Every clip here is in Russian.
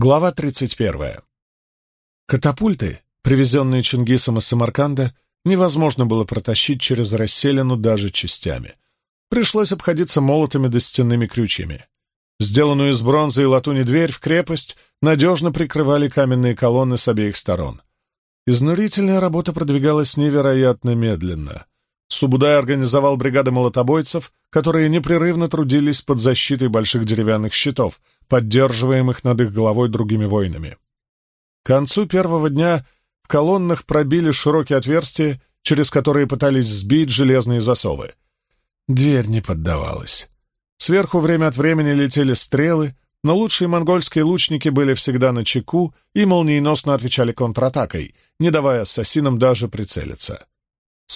Глава 31. Катапульты, привезенные Чингисом из Самарканда, невозможно было протащить через расселину даже частями. Пришлось обходиться молотами да стенными крючьями. Сделанную из бронзы и латуни дверь в крепость надежно прикрывали каменные колонны с обеих сторон. Изнурительная работа продвигалась невероятно медленно — Субудай организовал бригады молотобойцев, которые непрерывно трудились под защитой больших деревянных щитов, поддерживаемых над их головой другими воинами. К концу первого дня в колоннах пробили широкие отверстия, через которые пытались сбить железные засовы. Дверь не поддавалась. Сверху время от времени летели стрелы, но лучшие монгольские лучники были всегда на чеку и молниеносно отвечали контратакой, не давая ассасинам даже прицелиться.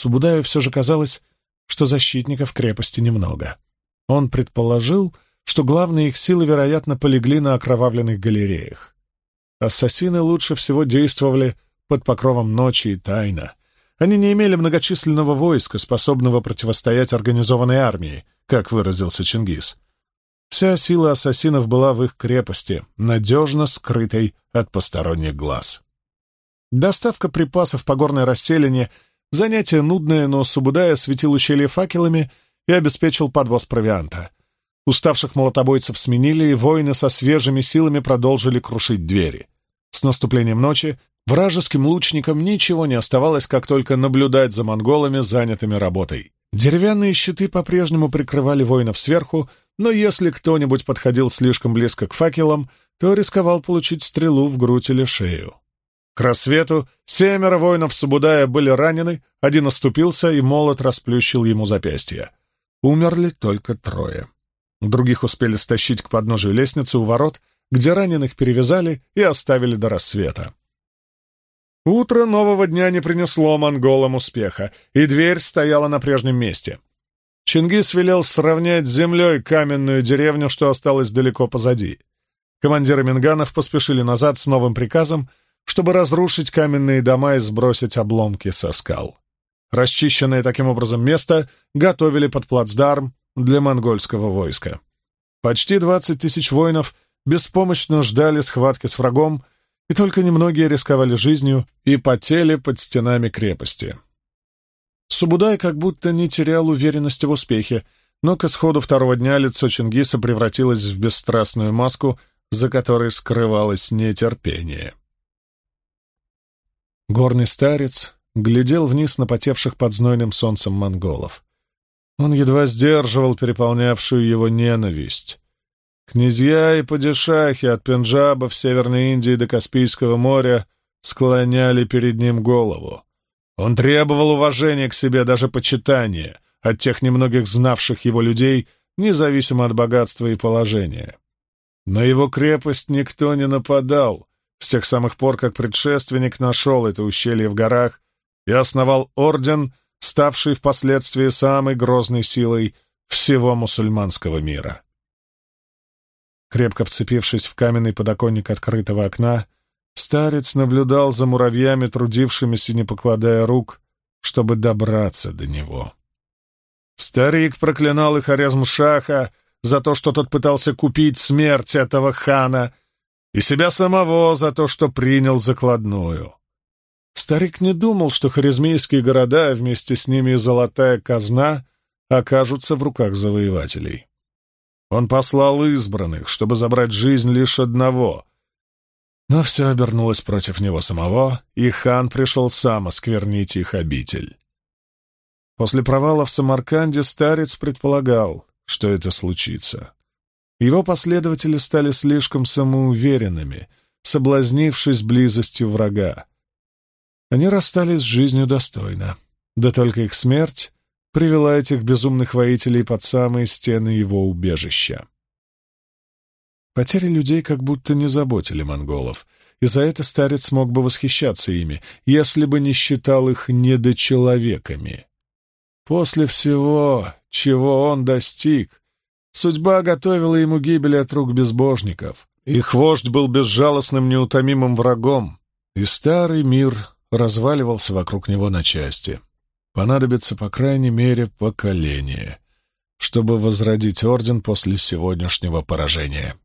Субудаю все же казалось, что защитников крепости немного. Он предположил, что главные их силы, вероятно, полегли на окровавленных галереях. Ассасины лучше всего действовали под покровом ночи и тайна. Они не имели многочисленного войска, способного противостоять организованной армии, как выразился Чингис. Вся сила ассасинов была в их крепости, надежно скрытой от посторонних глаз. Доставка припасов по горной расселине Занятие нудное, но Субудая светил ущелье факелами и обеспечил подвоз провианта. Уставших молотобойцев сменили, и воины со свежими силами продолжили крушить двери. С наступлением ночи вражеским лучникам ничего не оставалось, как только наблюдать за монголами, занятыми работой. Деревянные щиты по-прежнему прикрывали воинов сверху, но если кто-нибудь подходил слишком близко к факелам, то рисковал получить стрелу в грудь или шею. К рассвету семеро воинов Субудая были ранены, один оступился, и молот расплющил ему запястье. Умерли только трое. Других успели стащить к подножию лестницы у ворот, где раненых перевязали и оставили до рассвета. Утро нового дня не принесло монголам успеха, и дверь стояла на прежнем месте. Чингис велел сравнять с землей каменную деревню, что осталась далеко позади. Командиры Минганов поспешили назад с новым приказом — чтобы разрушить каменные дома и сбросить обломки со скал. Расчищенное таким образом место готовили под плацдарм для монгольского войска. Почти 20 тысяч воинов беспомощно ждали схватки с врагом, и только немногие рисковали жизнью и потели под стенами крепости. Субудай как будто не терял уверенности в успехе, но к исходу второго дня лицо Чингиса превратилось в бесстрастную маску, за которой скрывалось нетерпение. Горный старец глядел вниз на потевших под знойным солнцем монголов. Он едва сдерживал переполнявшую его ненависть. Князья и падишахи от Пенджаба в Северной Индии до Каспийского моря склоняли перед ним голову. Он требовал уважения к себе, даже почитания, от тех немногих знавших его людей, независимо от богатства и положения. На его крепость никто не нападал, с тех самых пор, как предшественник нашел это ущелье в горах и основал орден, ставший впоследствии самой грозной силой всего мусульманского мира. Крепко вцепившись в каменный подоконник открытого окна, старец наблюдал за муравьями, трудившимися, не покладая рук, чтобы добраться до него. Старик проклинал и Хорезм-Шаха за то, что тот пытался купить смерть этого хана и себя самого за то, что принял закладную. Старик не думал, что харизмейские города, вместе с ними и золотая казна, окажутся в руках завоевателей. Он послал избранных, чтобы забрать жизнь лишь одного. Но все обернулось против него самого, и хан пришел сам осквернить их обитель. После провала в Самарканде старец предполагал, что это случится. Его последователи стали слишком самоуверенными, соблазнившись близостью врага. Они расстались с жизнью достойно. Да только их смерть привела этих безумных воителей под самые стены его убежища. Потери людей как будто не заботили монголов, и за это старец мог бы восхищаться ими, если бы не считал их недочеловеками. После всего, чего он достиг, Судьба готовила ему гибель от рук безбожников. Их вождь был безжалостным, неутомимым врагом, и старый мир разваливался вокруг него на части. Понадобится, по крайней мере, поколение, чтобы возродить орден после сегодняшнего поражения.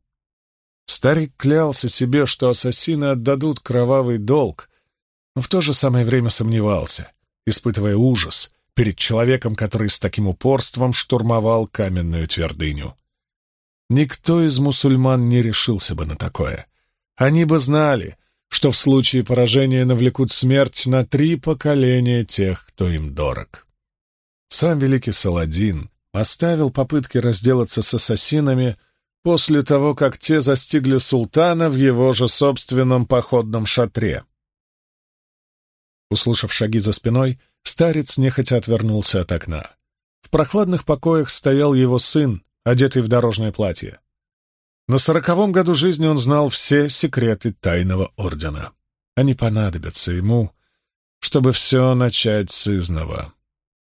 Старик клялся себе, что ассасины отдадут кровавый долг, но в то же самое время сомневался, испытывая ужас перед человеком, который с таким упорством штурмовал каменную твердыню. Никто из мусульман не решился бы на такое. Они бы знали, что в случае поражения навлекут смерть на три поколения тех, кто им дорог. Сам великий Саладин оставил попытки разделаться с ассасинами после того, как те застигли султана в его же собственном походном шатре. Услышав шаги за спиной, Старец нехотя отвернулся от окна. В прохладных покоях стоял его сын, одетый в дорожное платье. На сороковом году жизни он знал все секреты тайного ордена. Они понадобятся ему, чтобы все начать с изного.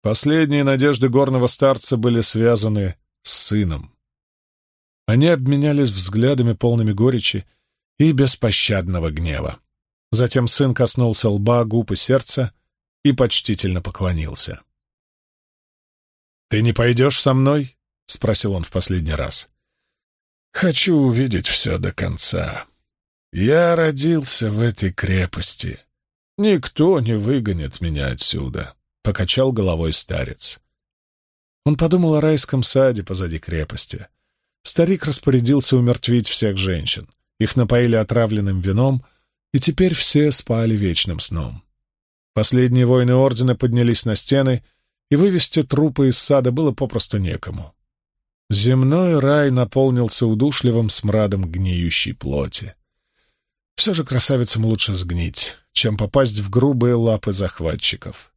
Последние надежды горного старца были связаны с сыном. Они обменялись взглядами, полными горечи и беспощадного гнева. Затем сын коснулся лба, губ и сердца, и почтительно поклонился. «Ты не пойдешь со мной?» — спросил он в последний раз. «Хочу увидеть все до конца. Я родился в этой крепости. Никто не выгонит меня отсюда», — покачал головой старец. Он подумал о райском саде позади крепости. Старик распорядился умертвить всех женщин. Их напоили отравленным вином, и теперь все спали вечным сном. Последние воины Ордена поднялись на стены, и вывести трупы из сада было попросту некому. Земной рай наполнился удушливым смрадом гниющей плоти. Все же красавицам лучше сгнить, чем попасть в грубые лапы захватчиков.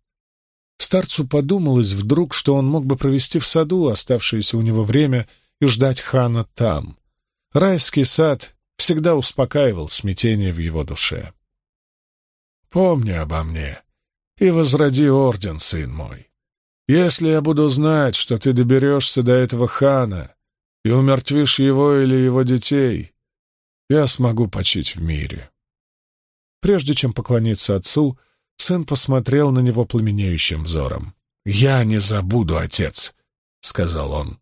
Старцу подумалось вдруг, что он мог бы провести в саду оставшееся у него время и ждать хана там. Райский сад всегда успокаивал смятение в его душе. «Помни обо мне», и возроди орден, сын мой. Если я буду знать, что ты доберешься до этого хана и умертвишь его или его детей, я смогу почить в мире». Прежде чем поклониться отцу, сын посмотрел на него пламенеющим взором. «Я не забуду, отец», — сказал он.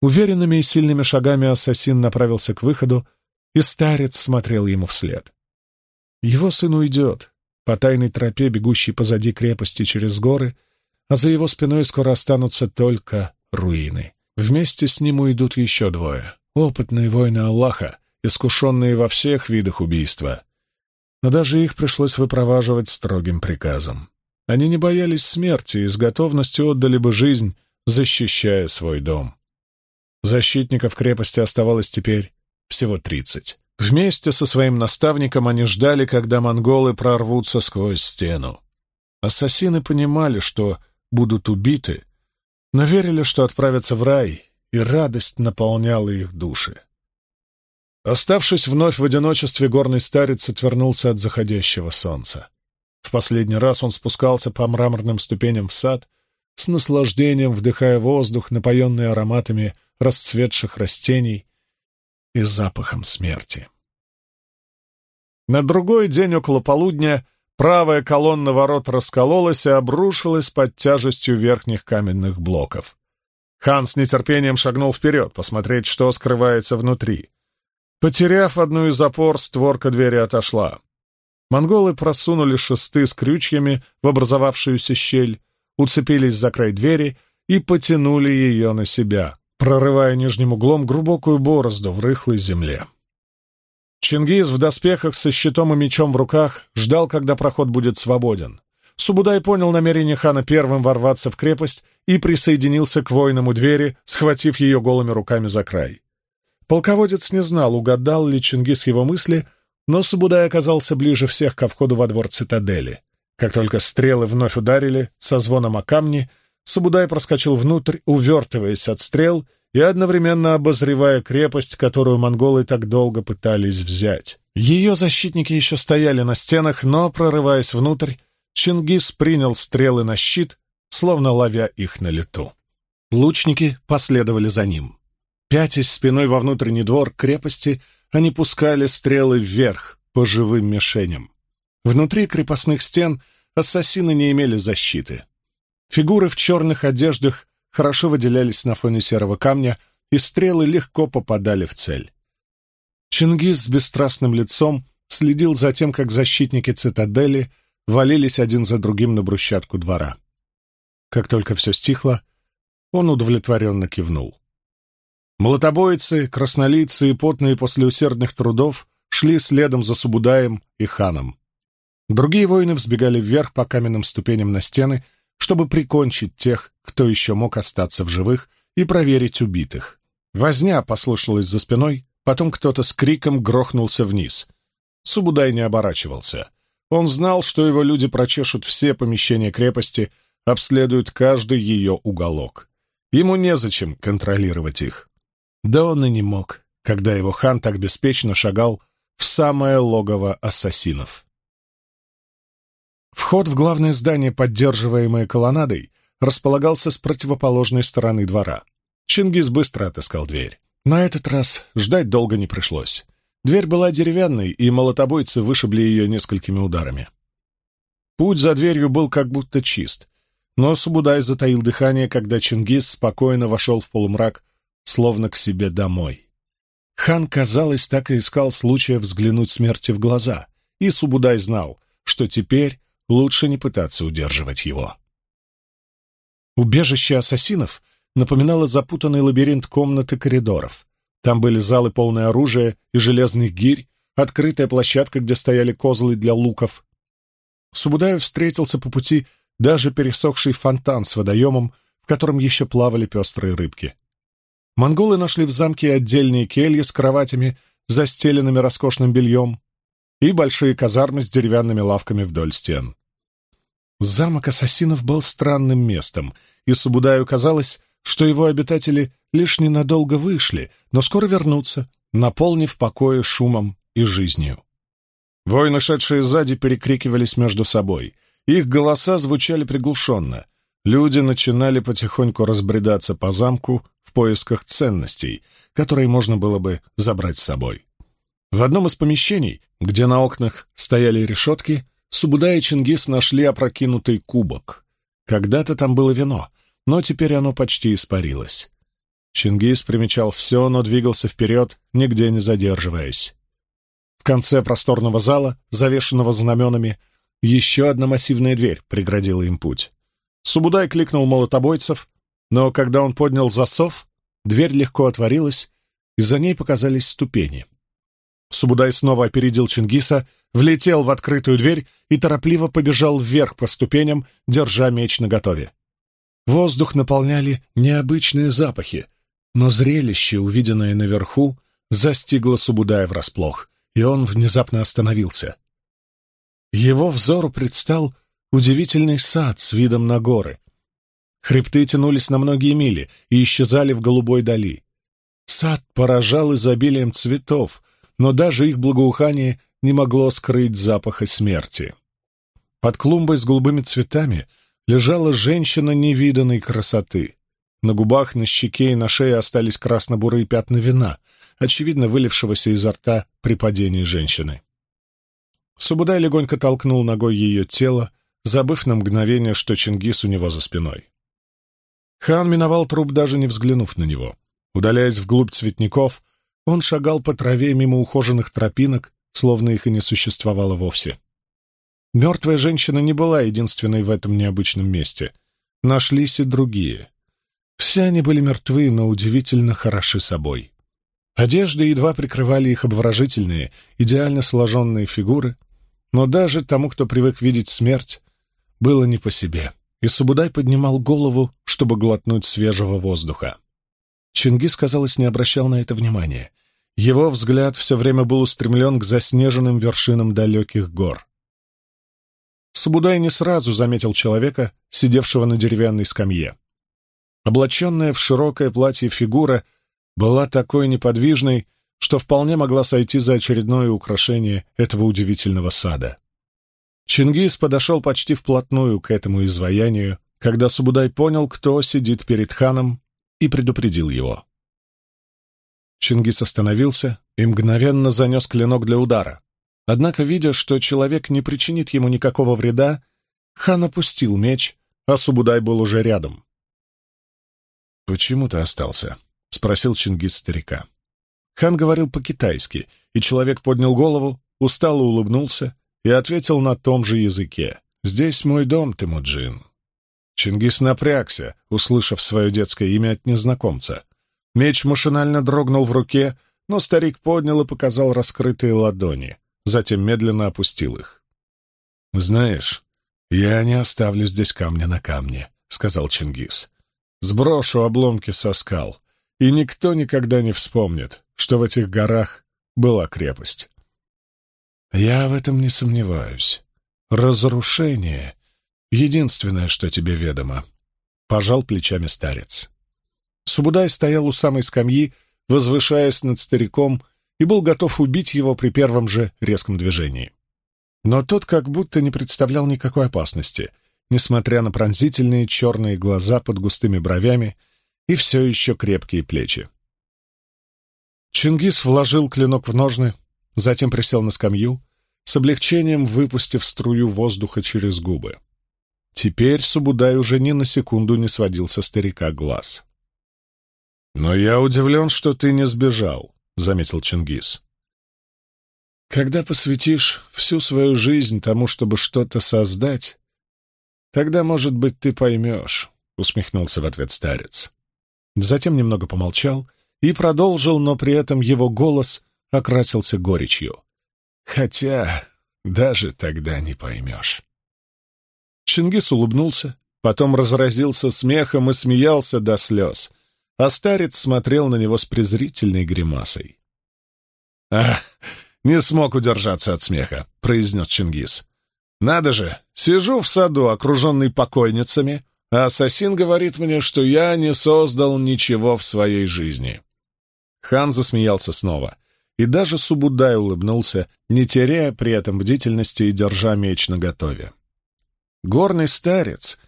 Уверенными и сильными шагами ассасин направился к выходу, и старец смотрел ему вслед. Его сын уйдет, по тайной тропе, бегущей позади крепости через горы, а за его спиной скоро останутся только руины. Вместе с ним уйдут еще двое — опытные воины Аллаха, искушенные во всех видах убийства. Но даже их пришлось выпроваживать строгим приказом. Они не боялись смерти и с готовностью отдали бы жизнь, защищая свой дом. Защитников крепости оставалось теперь всего тридцать. Вместе со своим наставником они ждали, когда монголы прорвутся сквозь стену. Ассасины понимали, что будут убиты, но верили, что отправятся в рай, и радость наполняла их души. Оставшись вновь в одиночестве, горный старец отвернулся от заходящего солнца. В последний раз он спускался по мраморным ступеням в сад, с наслаждением вдыхая воздух, напоенный ароматами расцветших растений и запахом смерти. На другой день около полудня правая колонна ворот раскололась и обрушилась под тяжестью верхних каменных блоков. Хан с нетерпением шагнул вперед, посмотреть, что скрывается внутри. Потеряв одну из опор, створка двери отошла. Монголы просунули шесты с крючьями в образовавшуюся щель, уцепились за край двери и потянули ее на себя прорывая нижним углом глубокую борозду в рыхлой земле. Чингис в доспехах со щитом и мечом в руках ждал, когда проход будет свободен. Субудай понял намерение хана первым ворваться в крепость и присоединился к воинам у двери, схватив ее голыми руками за край. Полководец не знал, угадал ли Чингис его мысли, но Субудай оказался ближе всех ко входу во двор цитадели. Как только стрелы вновь ударили со звоном о камни, Сабудай проскочил внутрь, увертываясь от стрел и одновременно обозревая крепость, которую монголы так долго пытались взять. Ее защитники еще стояли на стенах, но, прорываясь внутрь, Чингис принял стрелы на щит, словно ловя их на лету. Лучники последовали за ним. Пятясь спиной во внутренний двор крепости, они пускали стрелы вверх по живым мишеням. Внутри крепостных стен ассасины не имели защиты. Фигуры в черных одеждах хорошо выделялись на фоне серого камня, и стрелы легко попадали в цель. Чингис с бесстрастным лицом следил за тем, как защитники цитадели валились один за другим на брусчатку двора. Как только все стихло, он удовлетворенно кивнул. Молотобойцы, краснолицы и потные после усердных трудов шли следом за Субудаем и ханом. Другие воины взбегали вверх по каменным ступеням на стены — чтобы прикончить тех, кто еще мог остаться в живых, и проверить убитых. Возня послушалась за спиной, потом кто-то с криком грохнулся вниз. Субудай не оборачивался. Он знал, что его люди прочешут все помещения крепости, обследуют каждый ее уголок. Ему незачем контролировать их. Да он и не мог, когда его хан так беспечно шагал в самое логово ассасинов. Вход в главное здание, поддерживаемое колоннадой, располагался с противоположной стороны двора. Чингис быстро отыскал дверь. На этот раз ждать долго не пришлось. Дверь была деревянной, и молотобойцы вышибли ее несколькими ударами. Путь за дверью был как будто чист, но Субудай затаил дыхание, когда Чингис спокойно вошел в полумрак, словно к себе домой. Хан, казалось, так и искал случая взглянуть смерти в глаза, и Субудай знал, что теперь Лучше не пытаться удерживать его. Убежище ассасинов напоминало запутанный лабиринт комнат и коридоров. Там были залы, полные оружия и железных гирь, открытая площадка, где стояли козлы для луков. Субудаев встретился по пути даже пересохший фонтан с водоемом, в котором еще плавали пестрые рыбки. Монголы нашли в замке отдельные кельи с кроватями, застеленными роскошным бельем, и большие казармы с деревянными лавками вдоль стен. Замок ассасинов был странным местом, и Субудаю казалось, что его обитатели лишь ненадолго вышли, но скоро вернутся, наполнив покоя шумом и жизнью. Воины, шедшие сзади, перекрикивались между собой. Их голоса звучали приглушенно. Люди начинали потихоньку разбредаться по замку в поисках ценностей, которые можно было бы забрать с собой. В одном из помещений, где на окнах стояли решетки, Субуда и Чингис нашли опрокинутый кубок. Когда-то там было вино, но теперь оно почти испарилось. Чингис примечал все, но двигался вперед, нигде не задерживаясь. В конце просторного зала, завешенного знаменами, еще одна массивная дверь преградила им путь. Субудай кликнул молотобойцев, но когда он поднял засов, дверь легко отворилась, и за ней показались ступени. Субудай снова опередил Чингиса влетел в открытую дверь и торопливо побежал вверх по ступеням, держа меч наготове. Воздух наполняли необычные запахи, но зрелище, увиденное наверху, застигло Субудая врасплох, и он внезапно остановился. Его взору предстал удивительный сад с видом на горы. Хребты тянулись на многие мили и исчезали в голубой дали. Сад поражал изобилием цветов, но даже их благоухание не могло скрыть запаха смерти. Под клумбой с голубыми цветами лежала женщина невиданной красоты. На губах, на щеке и на шее остались красно-бурые пятна вина, очевидно вылившегося изо рта при падении женщины. Субудай легонько толкнул ногой ее тело, забыв на мгновение, что Чингис у него за спиной. Хан миновал труп, даже не взглянув на него. Удаляясь вглубь цветников, он шагал по траве мимо ухоженных тропинок, словно их и не существовало вовсе. Мертвая женщина не была единственной в этом необычном месте. Нашлись и другие. Все они были мертвы, но удивительно хороши собой. Одежды едва прикрывали их обворожительные, идеально сложенные фигуры, но даже тому, кто привык видеть смерть, было не по себе, и Субудай поднимал голову, чтобы глотнуть свежего воздуха. Чингис, казалось, не обращал на это внимания — его взгляд все время был устремлен к заснеженным вершинам далеких гор. Сабудай не сразу заметил человека, сидевшего на деревянной скамье. Облаченная в широкое платье фигура была такой неподвижной, что вполне могла сойти за очередное украшение этого удивительного сада. Чингис подошел почти вплотную к этому изваянию, когда Субудай понял, кто сидит перед ханом, и предупредил его. Чингис остановился и мгновенно занес клинок для удара. Однако, видя, что человек не причинит ему никакого вреда, хан опустил меч, а Субудай был уже рядом. «Почему ты остался?» — спросил Чингис старика. Хан говорил по-китайски, и человек поднял голову, устало улыбнулся и ответил на том же языке. «Здесь мой дом, Тимуджин». Чингис напрягся, услышав свое детское имя от незнакомца. Меч машинально дрогнул в руке, но старик поднял и показал раскрытые ладони, затем медленно опустил их. «Знаешь, я не оставлю здесь камня на камне», — сказал Чингис. «Сброшу обломки со скал, и никто никогда не вспомнит, что в этих горах была крепость». «Я в этом не сомневаюсь. Разрушение — единственное, что тебе ведомо», — пожал плечами старец. Субудай стоял у самой скамьи, возвышаясь над стариком, и был готов убить его при первом же резком движении. Но тот как будто не представлял никакой опасности, несмотря на пронзительные черные глаза под густыми бровями и все еще крепкие плечи. Чингис вложил клинок в ножны, затем присел на скамью, с облегчением выпустив струю воздуха через губы. Теперь Субудай уже ни на секунду не сводил со старика глаз. «Но я удивлен, что ты не сбежал», — заметил Чингис. «Когда посвятишь всю свою жизнь тому, чтобы что-то создать, тогда, может быть, ты поймешь», — усмехнулся в ответ старец. Затем немного помолчал и продолжил, но при этом его голос окрасился горечью. «Хотя даже тогда не поймешь». Чингис улыбнулся, потом разразился смехом и смеялся до слез — а старец смотрел на него с презрительной гримасой. «Ах, не смог удержаться от смеха», — произнес Чингис. «Надо же, сижу в саду, окруженный покойницами, а ассасин говорит мне, что я не создал ничего в своей жизни». Хан засмеялся снова, и даже Субудай улыбнулся, не теряя при этом бдительности и держа меч наготове. Горный старец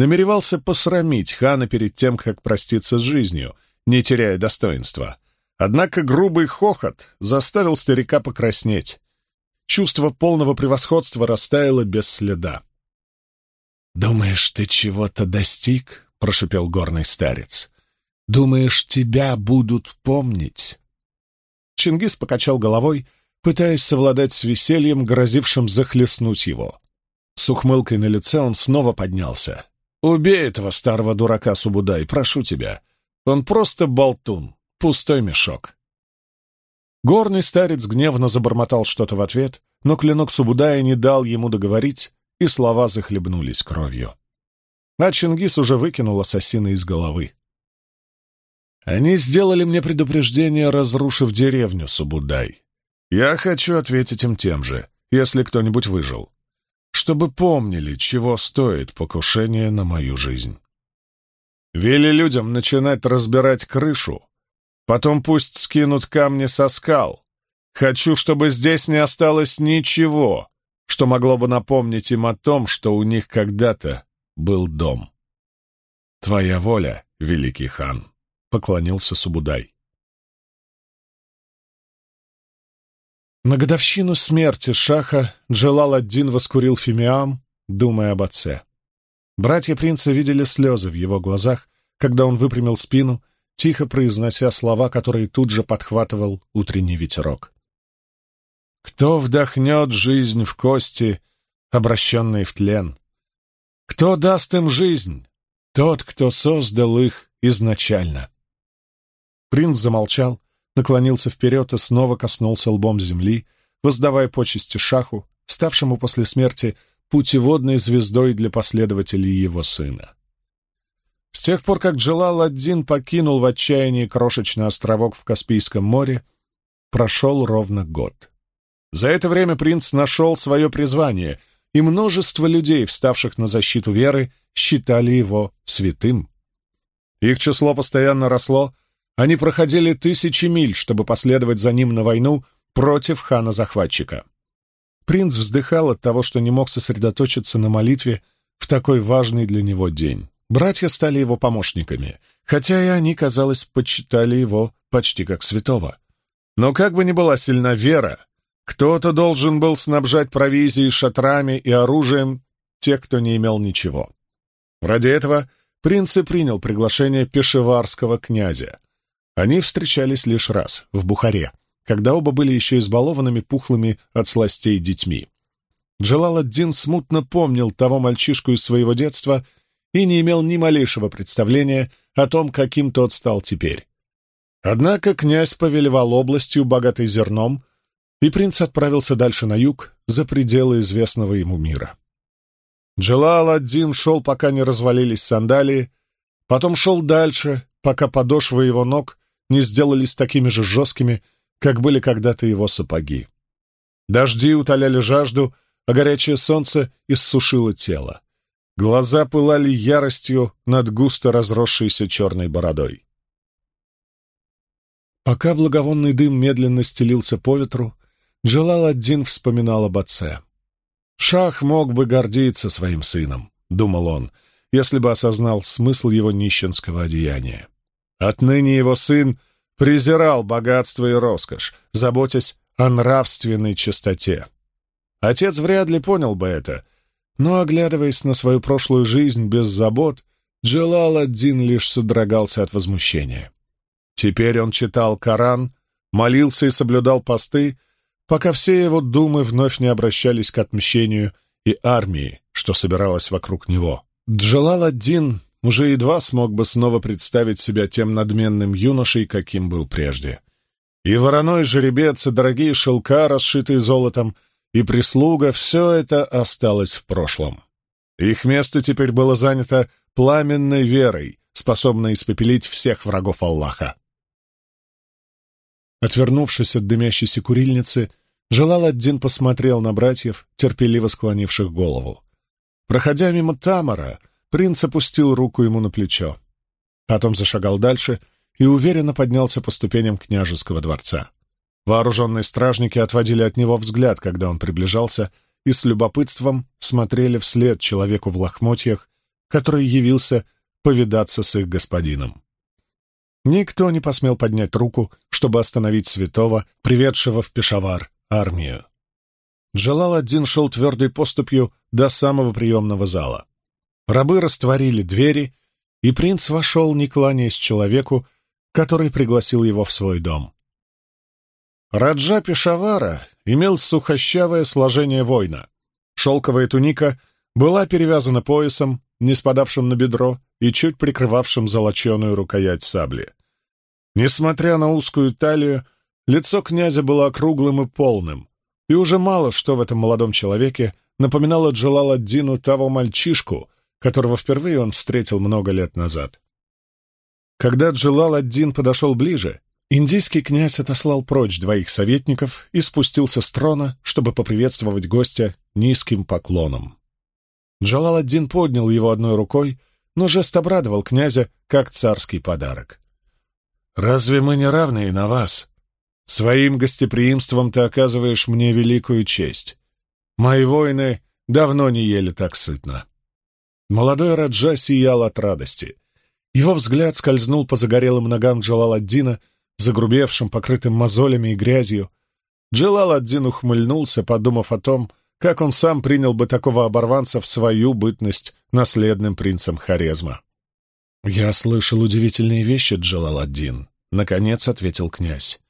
намеревался посрамить хана перед тем, как проститься с жизнью, не теряя достоинства. Однако грубый хохот заставил старика покраснеть. Чувство полного превосходства растаяло без следа. «Думаешь, ты чего-то достиг?» — прошепел горный старец. «Думаешь, тебя будут помнить?» Чингис покачал головой, пытаясь совладать с весельем, грозившим захлестнуть его. С ухмылкой на лице он снова поднялся. «Убей этого старого дурака, Субудай, прошу тебя. Он просто болтун, пустой мешок». Горный старец гневно забормотал что-то в ответ, но клинок Субудая не дал ему договорить, и слова захлебнулись кровью. А Чингис уже выкинул ассасина из головы. «Они сделали мне предупреждение, разрушив деревню, Субудай. Я хочу ответить им тем же, если кто-нибудь выжил чтобы помнили, чего стоит покушение на мою жизнь. Вели людям начинать разбирать крышу, потом пусть скинут камни со скал. Хочу, чтобы здесь не осталось ничего, что могло бы напомнить им о том, что у них когда-то был дом. «Твоя воля, великий хан», — поклонился Субудай. На годовщину смерти Шаха Джелал-ад-Дин воскурил фимиам, думая об отце. Братья принца видели слезы в его глазах, когда он выпрямил спину, тихо произнося слова, которые тут же подхватывал утренний ветерок. «Кто вдохнет жизнь в кости, обращенные в тлен? Кто даст им жизнь? Тот, кто создал их изначально». Принц замолчал, наклонился вперед и снова коснулся лбом земли, воздавая почести Шаху, ставшему после смерти путеводной звездой для последователей его сына. С тех пор, как Джалал-ад-Дин покинул в отчаянии крошечный островок в Каспийском море, прошел ровно год. За это время принц нашел свое призвание, и множество людей, вставших на защиту веры, считали его святым. Их число постоянно росло, они проходили тысячи миль, чтобы последовать за ним на войну против хана-захватчика. Принц вздыхал от того, что не мог сосредоточиться на молитве в такой важный для него день. Братья стали его помощниками, хотя и они, казалось, почитали его почти как святого. Но как бы ни была сильна вера, кто-то должен был снабжать провизией, шатрами и оружием тех, кто не имел ничего. Ради этого принц и принял приглашение пешеварского князя — они встречались лишь раз, в Бухаре, когда оба были еще избалованными пухлыми от сластей детьми. Джалаладдин смутно помнил того мальчишку из своего детства и не имел ни малейшего представления о том, каким тот стал теперь. Однако князь повелевал областью, богатой зерном, и принц отправился дальше на юг, за пределы известного ему мира. Джалал-ад-Дин шел, пока не развалились сандалии, потом шел дальше, пока подошвы его ног не сделались такими же жесткими, как были когда-то его сапоги. Дожди утоляли жажду, а горячее солнце иссушило тело. Глаза пылали яростью над густо разросшейся черной бородой. Пока благовонный дым медленно стелился по ветру, Джалал-ад-Дин вспоминал об отце. «Шах мог бы гордиться своим сыном», — думал он, — «если бы осознал смысл его нищенского одеяния». Отныне его сын презирал богатство и роскошь, заботясь о нравственной чистоте. Отец вряд ли понял бы это, но, оглядываясь на свою прошлую жизнь без забот, Джелал один лишь содрогался от возмущения. Теперь он читал Коран, молился и соблюдал посты, пока все его думы вновь не обращались к отмщению и армии, что собиралась вокруг него. Джалал-ад-Дин уже едва смог бы снова представить себя тем надменным юношей, каким был прежде. И вороной жеребец, и дорогие шелка, расшитые золотом, и прислуга — все это осталось в прошлом. Их место теперь было занято пламенной верой, способной испепелить всех врагов Аллаха. Отвернувшись от дымящейся курильницы, Джалал-ад-Дин посмотрел на братьев, терпеливо склонивших голову. Проходя мимо Тамара, Принц опустил руку ему на плечо. Потом зашагал дальше и уверенно поднялся по ступеням княжеского дворца. Вооруженные стражники отводили от него взгляд, когда он приближался, и с любопытством смотрели вслед человеку в лохмотьях, который явился повидаться с их господином. Никто не посмел поднять руку, чтобы остановить святого, приведшего в Пешавар армию. Джалал-ад-Дин шел твердой поступью до самого приемного зала. Рабы растворили двери, и принц вошел, не кланяясь человеку, который пригласил его в свой дом. Раджа Пешавара имел сухощавое сложение воина. Шелковая туника была перевязана поясом, не спадавшим на бедро и чуть прикрывавшим золоченую рукоять сабли. Несмотря на узкую талию, лицо князя было округлым и полным, и уже мало что в этом молодом человеке напоминало Джалаладдину того мальчишку — которого впервые он встретил много лет назад. Когда Джалал-ад-Дин подошел ближе, индийский князь отослал прочь двоих советников и спустился с трона, чтобы поприветствовать гостя низким поклоном. Джалал-ад-Дин поднял его одной рукой, но жест обрадовал князя как царский подарок. «Разве мы не равны и на вас? Своим гостеприимством ты оказываешь мне великую честь. Мои воины давно не ели так сытно». Молодой Раджа сиял от радости. Его взгляд скользнул по загорелым ногам Джалаладдина, загрубевшим, покрытым мозолями и грязью. Джалаладдин ухмыльнулся, подумав о том, как он сам принял бы такого оборванца в свою бытность наследным принцем Хорезма. «Я слышал удивительные вещи, Джалаладдин», — наконец ответил князь.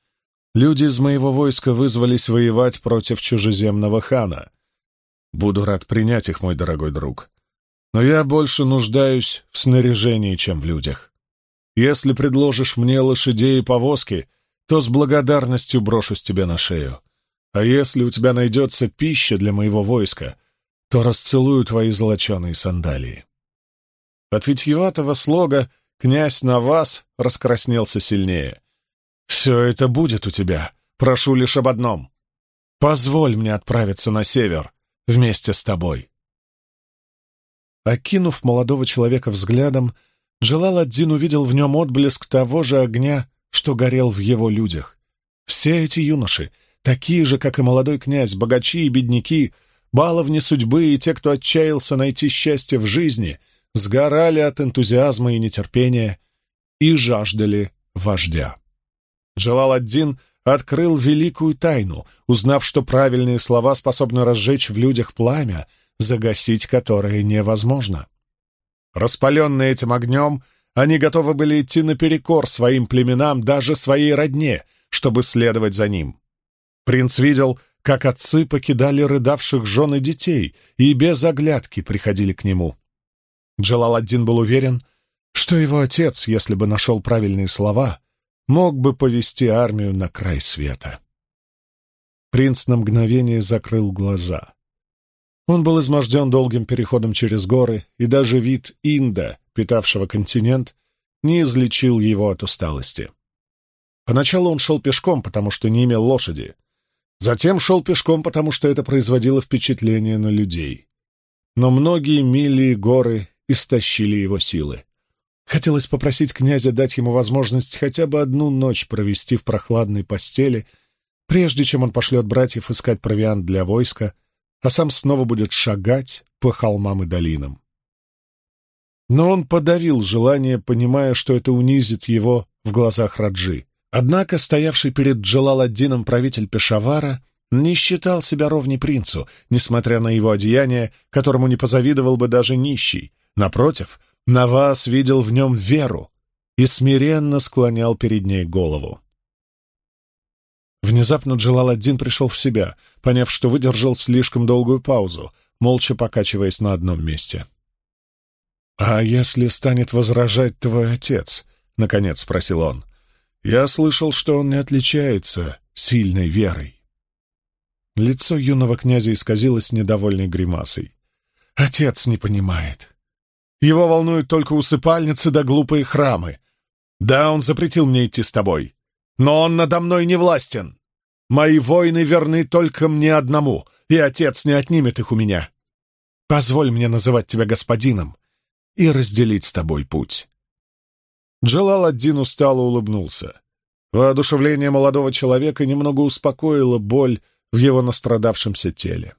«Люди из моего войска вызвались воевать против чужеземного хана. Буду рад принять их, мой дорогой друг но я больше нуждаюсь в снаряжении, чем в людях. Если предложишь мне лошадей и повозки, то с благодарностью брошусь тебе на шею. А если у тебя найдется пища для моего войска, то расцелую твои золоченые сандалии». От витьеватого слога князь на вас раскраснелся сильнее. «Все это будет у тебя. Прошу лишь об одном. Позволь мне отправиться на север вместе с тобой». Окинув молодого человека взглядом, Джалаладдин увидел в нем отблеск того же огня, что горел в его людях. Все эти юноши, такие же, как и молодой князь, богачи и бедняки, баловни судьбы и те, кто отчаялся найти счастье в жизни, сгорали от энтузиазма и нетерпения и жаждали вождя. Джалаладдин открыл великую тайну, узнав, что правильные слова способны разжечь в людях пламя — загасить которые невозможно. Распаленные этим огнем, они готовы были идти наперекор своим племенам, даже своей родне, чтобы следовать за ним. Принц видел, как отцы покидали рыдавших жен и детей и без оглядки приходили к нему. Джалаладдин был уверен, что его отец, если бы нашел правильные слова, мог бы повести армию на край света. Принц на мгновение закрыл глаза. Он был изможден долгим переходом через горы, и даже вид Инда, питавшего континент, не излечил его от усталости. Поначалу он шел пешком, потому что не имел лошади. Затем шел пешком, потому что это производило впечатление на людей. Но многие мили и горы истощили его силы. Хотелось попросить князя дать ему возможность хотя бы одну ночь провести в прохладной постели, прежде чем он пошлет братьев искать провиант для войска — а сам снова будет шагать по холмам и долинам. Но он подарил желание, понимая, что это унизит его в глазах Раджи. Однако стоявший перед Джалаладдином правитель Пешавара не считал себя ровней принцу, несмотря на его одеяние, которому не позавидовал бы даже нищий. Напротив, Навас видел в нем веру и смиренно склонял перед ней голову. Внезапно Джалаладдин пришел в себя, поняв, что выдержал слишком долгую паузу, молча покачиваясь на одном месте. «А если станет возражать твой отец?» — наконец спросил он. «Я слышал, что он не отличается сильной верой». Лицо юного князя исказилось недовольной гримасой. «Отец не понимает. Его волнуют только усыпальницы да глупые храмы. Да, он запретил мне идти с тобой, но он надо мной не властен. Мои воины верны только мне одному, и отец не отнимет их у меня. Позволь мне называть тебя господином и разделить с тобой путь». Джалал один устало улыбнулся. Воодушевление молодого человека немного успокоило боль в его настрадавшемся теле.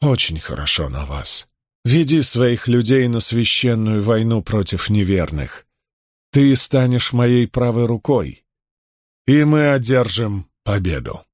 «Очень хорошо на вас. Веди своих людей на священную войну против неверных. Ты станешь моей правой рукой, и мы одержим победу.